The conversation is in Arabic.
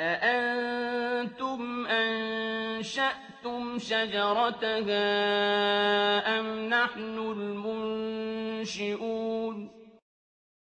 أَأَنتُمْ أَنشَأْتُمْ شَجَرَتَهَا أَمْ نَحْنُ الْمُنشِئُونَ